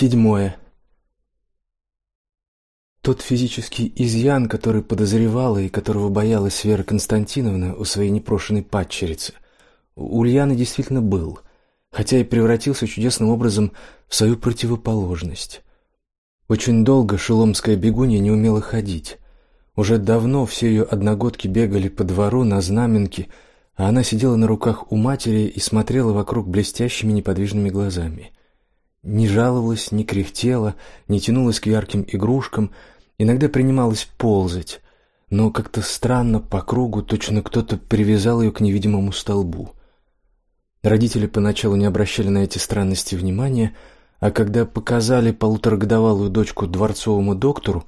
Седьмое. Тот физический изъян, который подозревала и которого боялась Вера Константиновна у своей непрошенной падчерицы, у Ульяны действительно был, хотя и превратился чудесным образом в свою противоположность. Очень долго шеломская бегунья не умела ходить. Уже давно все ее одногодки бегали по двору на знаменке, а она сидела на руках у матери и смотрела вокруг блестящими неподвижными глазами. Не жаловалась, не кряхтела, не тянулась к ярким игрушкам, иногда принималась ползать, но как-то странно по кругу, точно кто-то привязал ее к невидимому столбу. Родители поначалу не обращали на эти странности внимания, а когда показали полуторагодовалую дочку дворцовому доктору,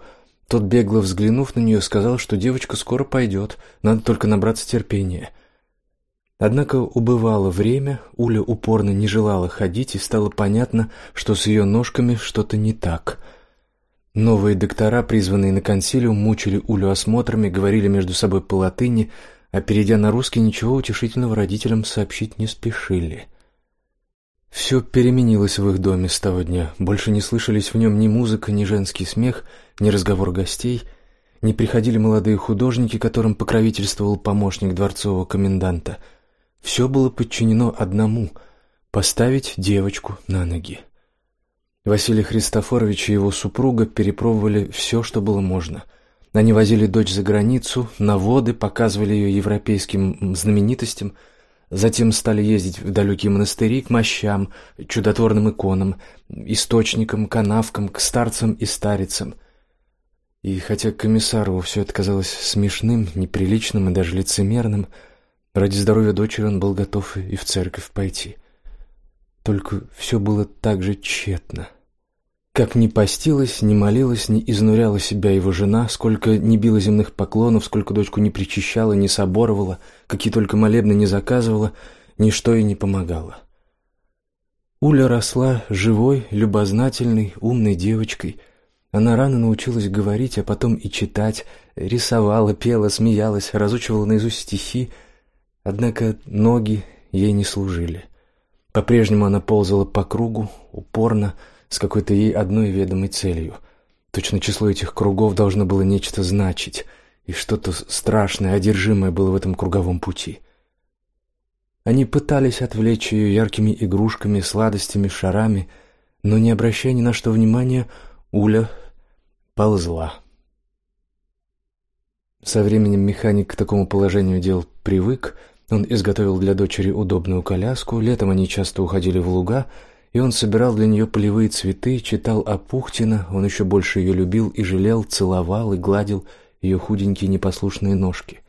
тот бегло взглянув на нее, сказал, что девочка скоро пойдет, надо только набраться терпения. Однако убывало время, Уля упорно не желала ходить, и стало понятно, что с ее ножками что-то не так. Новые доктора, призванные на консилиум, мучили Улю осмотрами, говорили между собой по латыни, а перейдя на русский, ничего утешительного родителям сообщить не спешили. Все переменилось в их доме с того дня. Больше не слышались в нем ни музыка, ни женский смех, ни разговор гостей. Не приходили молодые художники, которым покровительствовал помощник дворцового коменданта – все было подчинено одному — поставить девочку на ноги. Василий Христофорович и его супруга перепробовали все, что было можно. Они возили дочь за границу, на воды, показывали ее европейским знаменитостям, затем стали ездить в далекие монастыри к мощам, чудотворным иконам, источникам, канавкам, к старцам и старицам. И хотя комиссару все это казалось смешным, неприличным и даже лицемерным, — Ради здоровья дочери он был готов и в церковь пойти. Только все было так же тщетно. Как ни постилась, ни молилась, ни изнуряла себя его жена, сколько ни била земных поклонов, сколько дочку не причащала, не соборовала, какие только молебны не заказывала, ничто ей не помогало. Уля росла живой, любознательной, умной девочкой. Она рано научилась говорить, а потом и читать, рисовала, пела, смеялась, разучивала наизусть стихи, Однако ноги ей не служили. По-прежнему она ползала по кругу, упорно, с какой-то ей одной ведомой целью. Точно число этих кругов должно было нечто значить, и что-то страшное, одержимое было в этом круговом пути. Они пытались отвлечь ее яркими игрушками, сладостями, шарами, но, не обращая ни на что внимания, Уля ползла. Со временем механик к такому положению дел привык, он изготовил для дочери удобную коляску, летом они часто уходили в луга, и он собирал для нее полевые цветы, читал о Пухтина, он еще больше ее любил и жалел, целовал и гладил ее худенькие непослушные ножки.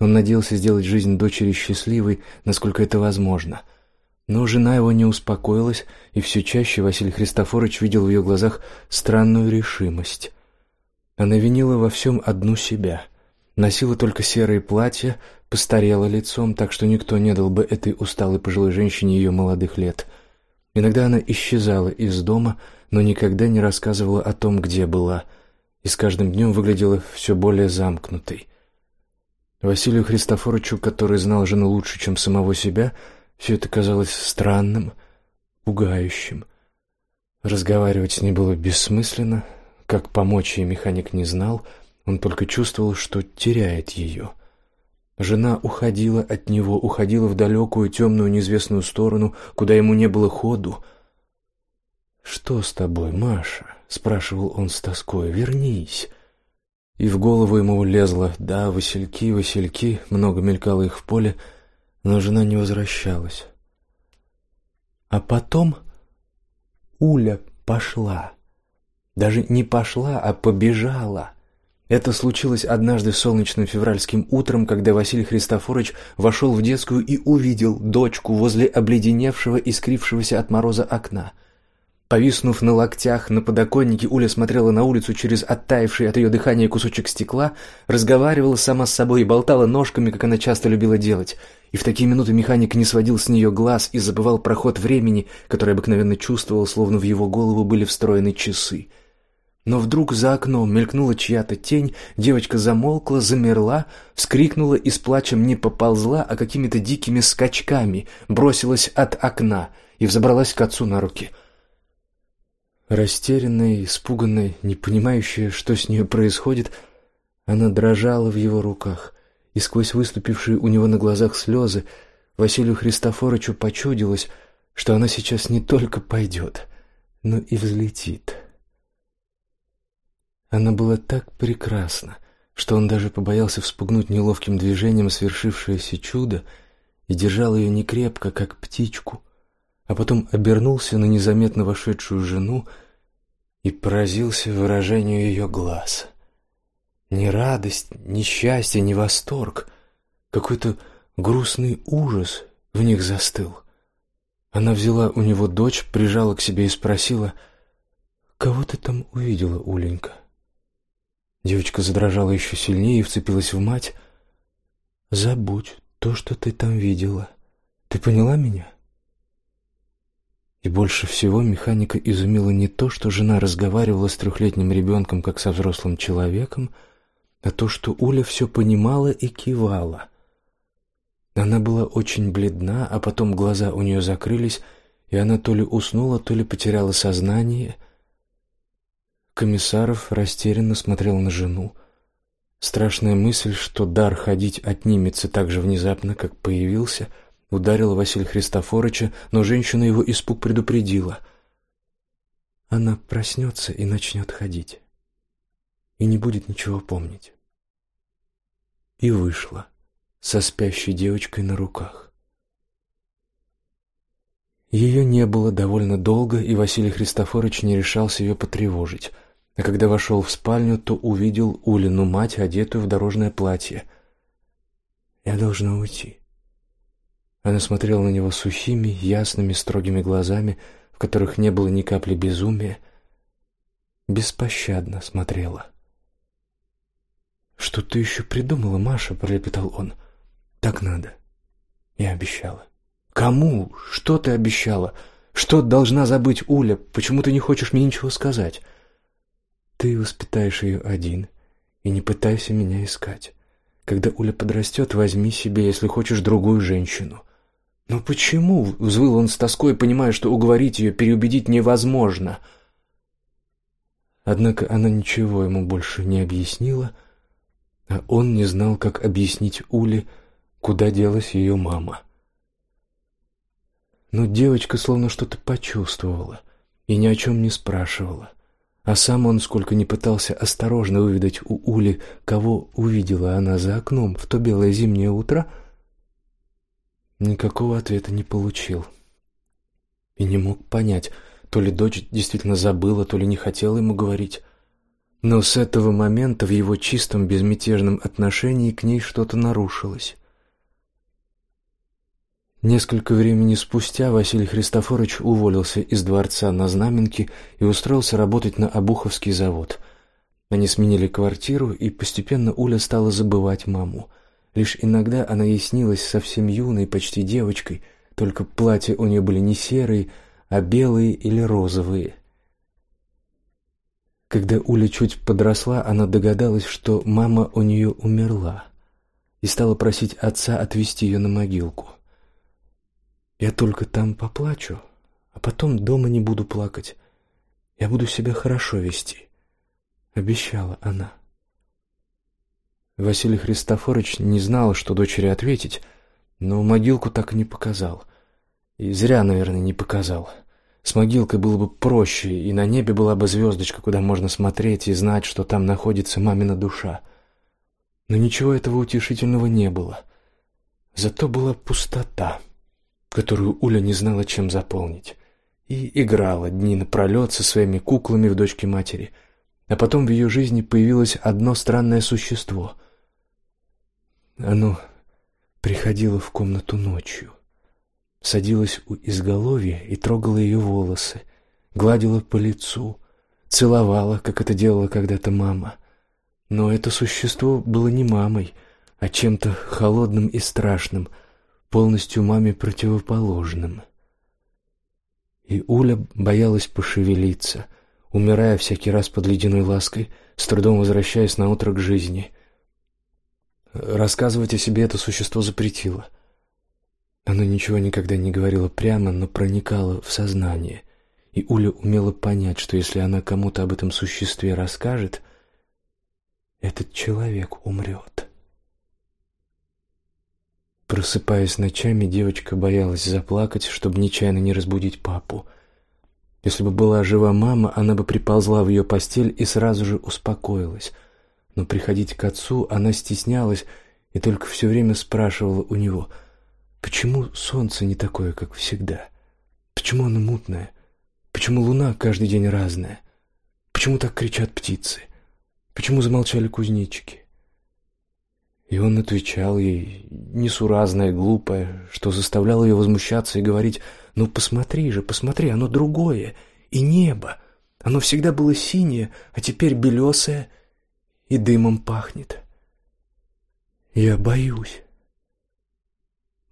Он надеялся сделать жизнь дочери счастливой, насколько это возможно. Но жена его не успокоилась, и все чаще Василий Христофорович видел в ее глазах странную решимость. Она винила во всем одну себя. Носила только серые платья, постарела лицом, так что никто не дал бы этой усталой пожилой женщине ее молодых лет. Иногда она исчезала из дома, но никогда не рассказывала о том, где была, и с каждым днем выглядела все более замкнутой. Василию Христофоровичу, который знал жену лучше, чем самого себя, все это казалось странным, пугающим. Разговаривать с ней было бессмысленно, как помочь ей механик не знал, он только чувствовал, что теряет ее. Жена уходила от него, уходила в далекую темную неизвестную сторону, куда ему не было ходу. «Что с тобой, Маша?» — спрашивал он с тоской. «Вернись». И в голову ему лезло «Да, васильки, васильки», много мелькало их в поле, но жена не возвращалась. А потом Уля пошла. Даже не пошла, а побежала. Это случилось однажды солнечным февральским утром, когда Василий Христофорович вошел в детскую и увидел дочку возле обледеневшего и скрившегося от мороза окна. Повиснув на локтях на подоконнике, Уля смотрела на улицу через оттаивший от ее дыхания кусочек стекла, разговаривала сама с собой и болтала ножками, как она часто любила делать. И в такие минуты механик не сводил с нее глаз и забывал проход времени, который обыкновенно чувствовал, словно в его голову были встроены часы. Но вдруг за окном мелькнула чья-то тень, девочка замолкла, замерла, вскрикнула и с плачем не поползла, а какими-то дикими скачками бросилась от окна и взобралась к отцу на руки. Растерянная, испуганная, не понимающая, что с ней происходит, она дрожала в его руках, и сквозь выступившие у него на глазах слезы Василию Христофоровичу почудилось, что она сейчас не только пойдет, но и взлетит. Она была так прекрасна, что он даже побоялся вспугнуть неловким движением свершившееся чудо и держал ее не крепко, как птичку, а потом обернулся на незаметно вошедшую жену и поразился выражению ее глаз. Ни радость, ни счастье, ни восторг, какой-то грустный ужас в них застыл. Она взяла у него дочь, прижала к себе и спросила: "Кого ты там увидела, Уленька?" Девочка задрожала еще сильнее и вцепилась в мать. "Забудь то, что ты там видела. Ты поняла меня?" И больше всего механика изумила не то, что жена разговаривала с трехлетним ребенком как со взрослым человеком, а то, что Уля все понимала и кивала. Она была очень бледна, а потом глаза у нее закрылись, и она то ли уснула, то ли потеряла сознание. Комиссаров растерянно смотрел на жену. Страшная мысль, что дар ходить отнимется так же внезапно, как появился, ударила Василия Христофоровича, но женщина его испуг предупредила. Она проснется и начнет ходить и не будет ничего помнить. И вышла со спящей девочкой на руках. Ее не было довольно долго, и Василий Христофорович не решался ее потревожить. А когда вошел в спальню, то увидел Улину мать, одетую в дорожное платье. Я должна уйти. Она смотрела на него сухими, ясными, строгими глазами, в которых не было ни капли безумия, беспощадно смотрела. «Что ты еще придумала, Маша?» — пролепетал он. «Так надо. Я обещала». «Кому? Что ты обещала? Что должна забыть Уля? Почему ты не хочешь мне ничего сказать?» «Ты воспитаешь ее один, и не пытайся меня искать. Когда Уля подрастет, возьми себе, если хочешь, другую женщину». «Но почему?» — взвыл он с тоской, понимая, что уговорить ее, переубедить невозможно. Однако она ничего ему больше не объяснила, — а он не знал, как объяснить Уле, куда делась ее мама. Но девочка словно что-то почувствовала и ни о чем не спрашивала. А сам он, сколько ни пытался осторожно выведать у Ули, кого увидела она за окном в то белое зимнее утро, никакого ответа не получил. И не мог понять, то ли дочь действительно забыла, то ли не хотела ему говорить. Но с этого момента в его чистом безмятежном отношении к ней что-то нарушилось. Несколько времени спустя Василий Христофорович уволился из дворца на Знаменке и устроился работать на Обуховский завод. Они сменили квартиру, и постепенно Уля стала забывать маму. Лишь иногда она ей снилась совсем юной, почти девочкой, только платья у нее были не серые, а белые или розовые. Когда Уля чуть подросла, она догадалась, что мама у нее умерла, и стала просить отца отвезти ее на могилку. Я только там поплачу, а потом дома не буду плакать. Я буду себя хорошо вести, обещала она. Василий Христофорович не знал, что дочери ответить, но могилку так и не показал. И зря, наверное, не показал. С могилкой было бы проще, и на небе была бы звездочка, куда можно смотреть и знать, что там находится мамина душа. Но ничего этого утешительного не было. Зато была пустота, которую Уля не знала, чем заполнить, и играла дни напролет со своими куклами в дочке матери. А потом в ее жизни появилось одно странное существо. Оно приходило в комнату ночью садилась у изголовья и трогала ее волосы, гладила по лицу, целовала, как это делала когда-то мама. Но это существо было не мамой, а чем-то холодным и страшным, полностью маме противоположным. И Уля боялась пошевелиться, умирая всякий раз под ледяной лаской, с трудом возвращаясь на утро к жизни. Рассказывать о себе это существо запретило — оно ничего никогда не говорило прямо, но проникало в сознание, и Уля умела понять, что если она кому-то об этом существе расскажет, этот человек умрет. Просыпаясь ночами, девочка боялась заплакать, чтобы нечаянно не разбудить папу. Если бы была жива мама, она бы приползла в ее постель и сразу же успокоилась. Но приходить к отцу она стеснялась и только все время спрашивала у него, почему солнце не такое, как всегда, почему оно мутное, почему луна каждый день разная, почему так кричат птицы, почему замолчали кузнечики. И он отвечал ей, несуразное, глупое, что заставляло ее возмущаться и говорить, «Ну посмотри же, посмотри, оно другое, и небо, оно всегда было синее, а теперь белесое и дымом пахнет». «Я боюсь».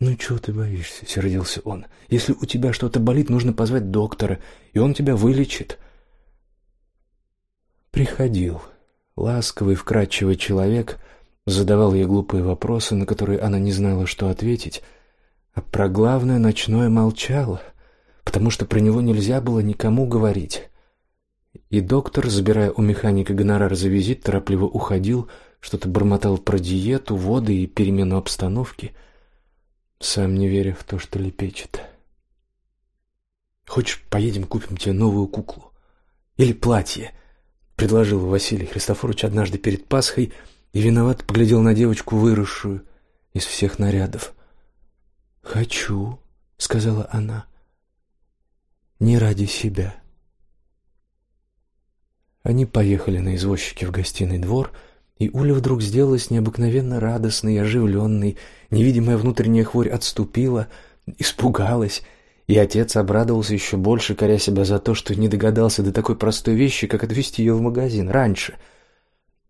«Ну чего ты боишься?» — сердился он. «Если у тебя что-то болит, нужно позвать доктора, и он тебя вылечит». Приходил ласковый, вкрадчивый человек — задавал ей глупые вопросы, на которые она не знала, что ответить, а про главное ночное молчала, потому что про него нельзя было никому говорить. И доктор, забирая у механика гонорар за визит, торопливо уходил, что-то бормотал про диету, воды и перемену обстановки, сам не веря в то, что лепечет. «Хочешь, поедем купим тебе новую куклу? Или платье?» — предложил Василий Христофорович однажды перед Пасхой — и виноват поглядел на девочку, выросшую из всех нарядов. «Хочу», — сказала она, — «не ради себя». Они поехали на извозчике в гостиный двор, и Уля вдруг сделалась необыкновенно радостной и оживленной, невидимая внутренняя хворь отступила, испугалась, и отец обрадовался еще больше, коря себя за то, что не догадался до такой простой вещи, как отвезти ее в магазин раньше —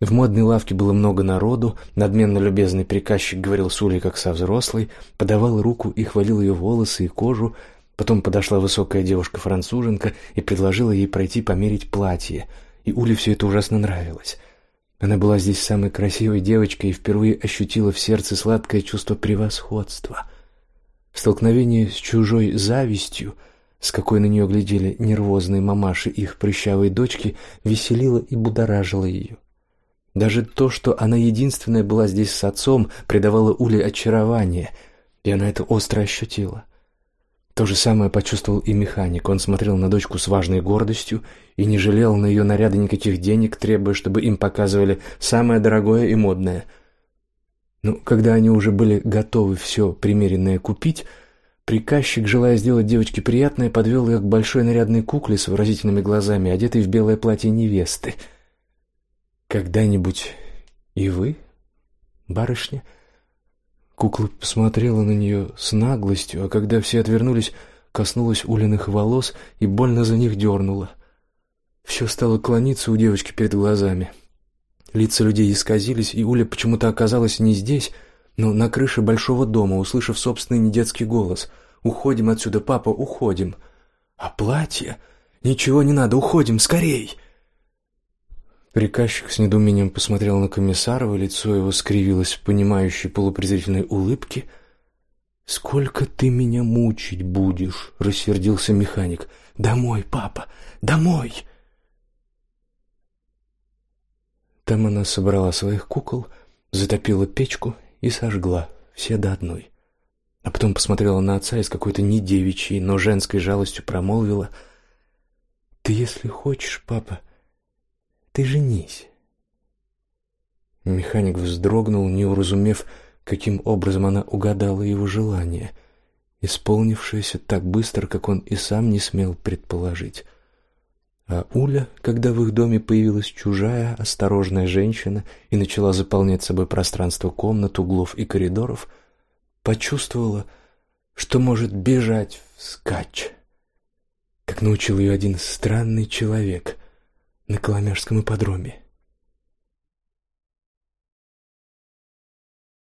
в модной лавке было много народу, надменно любезный приказчик говорил с Улей как со взрослой, подавал руку и хвалил ее волосы и кожу, потом подошла высокая девушка-француженка и предложила ей пройти померить платье, и Уле все это ужасно нравилось. Она была здесь самой красивой девочкой и впервые ощутила в сердце сладкое чувство превосходства. Столкновение с чужой завистью, с какой на нее глядели нервозные мамаши их прыщавой дочки, веселило и будоражило ее. Даже то, что она единственная была здесь с отцом, придавало Уле очарование, и она это остро ощутила. То же самое почувствовал и механик. Он смотрел на дочку с важной гордостью и не жалел на ее наряды никаких денег, требуя, чтобы им показывали самое дорогое и модное. Но когда они уже были готовы все примеренное купить, приказчик, желая сделать девочке приятное, подвел ее к большой нарядной кукле с выразительными глазами, одетой в белое платье невесты — когда-нибудь и вы, барышня? Кукла посмотрела на нее с наглостью, а когда все отвернулись, коснулась Улиных волос и больно за них дернула. Все стало клониться у девочки перед глазами. Лица людей исказились, и Уля почему-то оказалась не здесь, но на крыше большого дома, услышав собственный недетский голос. «Уходим отсюда, папа, уходим!» «А платье? Ничего не надо, уходим, скорей!» Приказчик с недоумением посмотрел на Комиссарова, лицо его скривилось в понимающей полупрезрительной улыбке. «Сколько ты меня мучить будешь?» — рассердился механик. «Домой, папа, домой!» Там она собрала своих кукол, затопила печку и сожгла, все до одной. А потом посмотрела на отца и с какой-то не девичьей, но женской жалостью промолвила. «Ты, если хочешь, папа, ты женись. Механик вздрогнул, не уразумев, каким образом она угадала его желание, исполнившееся так быстро, как он и сам не смел предположить. А Уля, когда в их доме появилась чужая, осторожная женщина и начала заполнять собой пространство комнат, углов и коридоров, почувствовала, что может бежать вскачь, как научил ее один странный человек — на Коломяжском ипподроме.